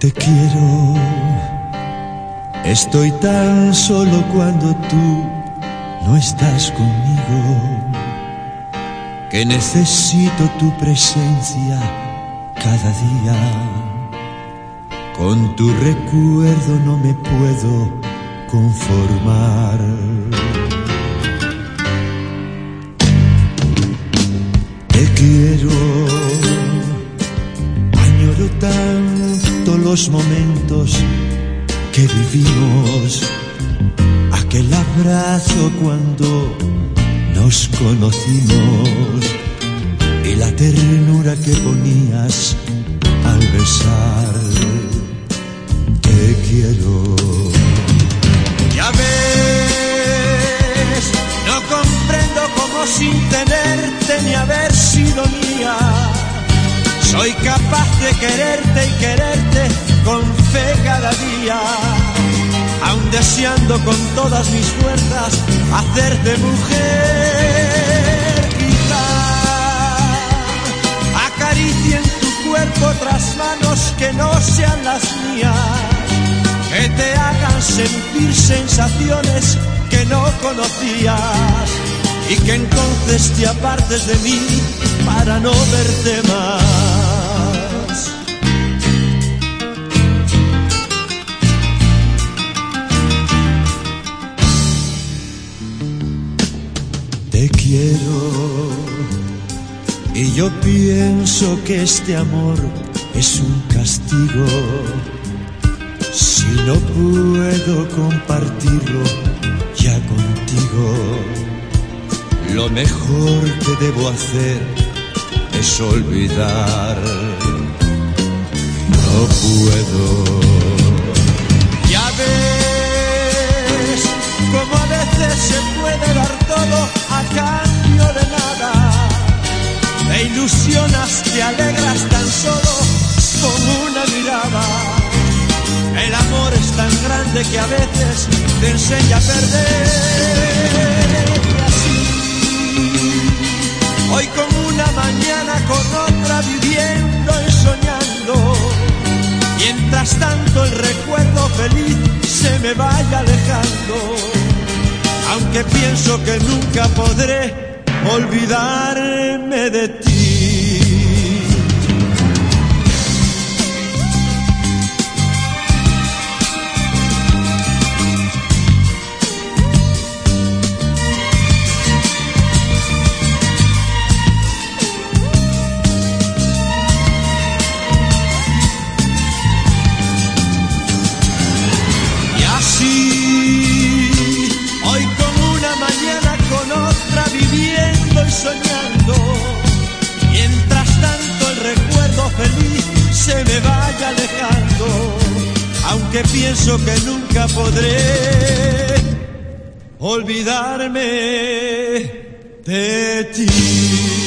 Te quiero, estoy tan solo cuando tú no estás conmigo, que necesito tu presencia cada día. Con tu recuerdo no me puedo conformar. Te quiero, añoro tanto los momentos que vivimos, aquel abrazo cuando nos conocimos y la ternura que ponías al besar. Te quiero. Ya ves, no comprendo cómo sin tenerte ni haber sido mía, soy capaz de quererte y quererte con fe cada día, aun deseando con todas mis fuerzas hacerte mujer. Quizá acaricien tu cuerpo otras manos que no sean las mías que te hagan sentir sensaciones que no conocías y que entonces te apartes de mí para no verte más. Te quiero y yo pienso que este amor es un castigo. Si no puedo compartirlo ya contigo, lo mejor que debo hacer es olvidar. No puedo. Ya ves cómo a veces se puede ilusionas, te alegras tan solo con una mirada. El amor es tan grande que a veces te enseña a perder. Así, hoy como una mañana con otra viviendo y soñando. Mientras tanto el recuerdo feliz se me vaya alejando. Aunque pienso que nunca podré olvidarme de ti. Mañana con otra viviendo y soñando, mientras tanto el recuerdo feliz se me vaya alejando, aunque pienso que nunca podré olvidarme de ti.